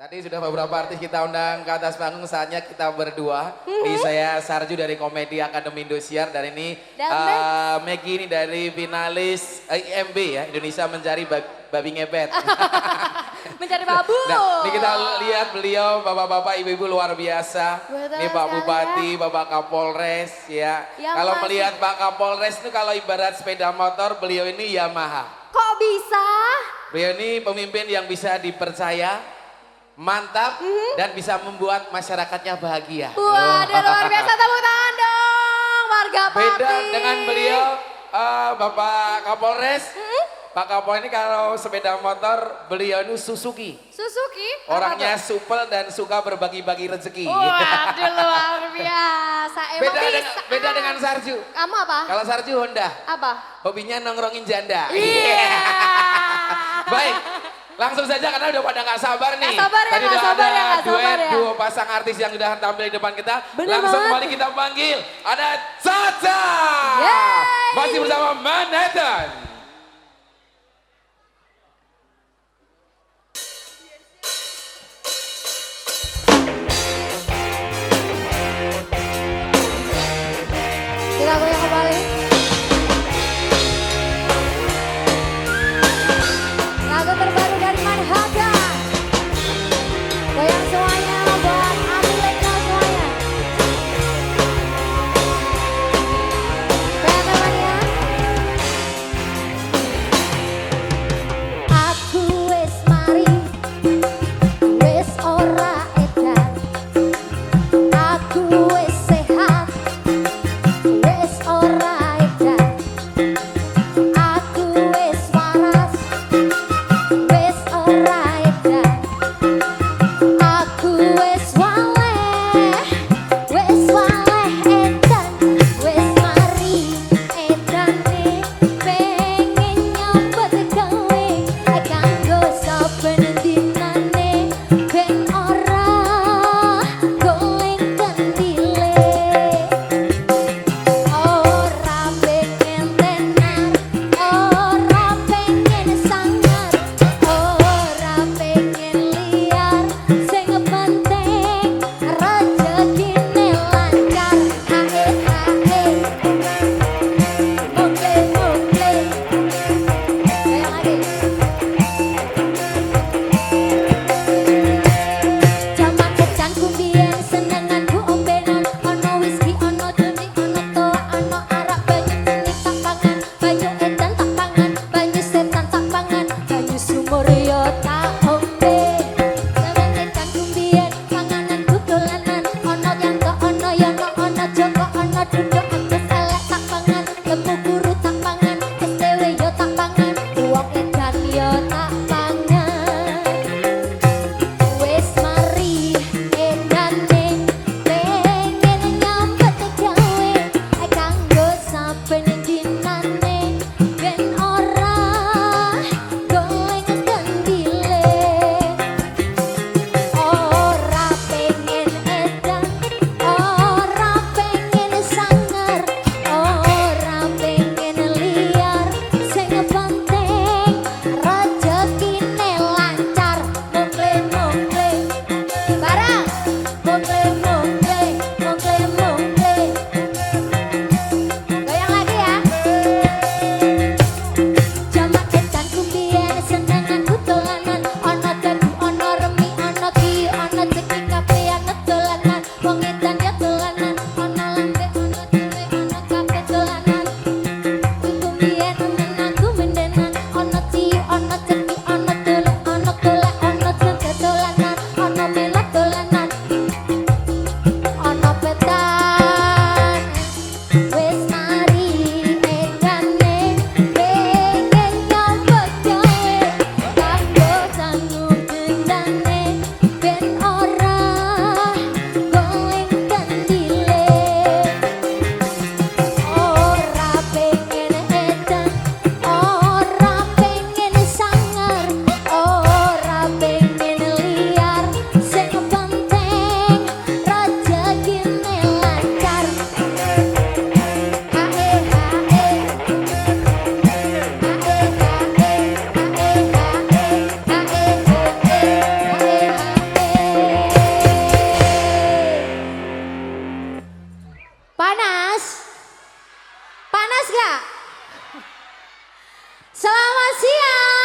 Tadi sudah beberapa artis kita undang ke atas panggung, saatnya kita berdua. Ini saya Sarju dari Komedi Akademi Indosiar dan ini Dan eh, Maggie ini dari finalis eh, IMB ya, Indonesia Mencari Bab- Babi Ngebet. Mencari babu. Nah, ini kita lihat beliau bapak-bapak ibu-ibu luar biasa. Betul Ini Pak sekali Bupati, Bapak Kapolres ya. Yang kalau masih- melihat Pak Kapolres itu kalau ibarat sepeda motor, beliau ini Yamaha. Kok bisa? Beliau ini pemimpin yang bisa dipercaya, mantap, Mhm. dan bisa membuat masyarakatnya bahagia. Waduh luar biasa tepuk tangan dong warga Pati. Beda dengan beliau, eh, Bapak Kapolres. Mhm. Pak Kapolres ini kalau sepeda motor, beliau ini Suzuki. Suzuki. Orangnya supel dan suka berbagi-bagi rezeki. Waduh luar biasa. Emang beda, bisa. dengan, beda dengan Sarju. Kamu apa? Kalau Sarju Honda, Apa? hobinya nongkrongin janda. Iya. Baik, langsung saja karena udah pada nggak sabar nih. Nggak sabar ya, Tadi udah sabar ada ya, nggak duet, sabar ya. dua pasang artis yang sudah tampil di depan kita. Bener langsung banget. kembali kita panggil, ada Caca. Yeay. Masih bersama Manhattan. Kita goyang kembali. Panas? Panas gak? Selamat siang.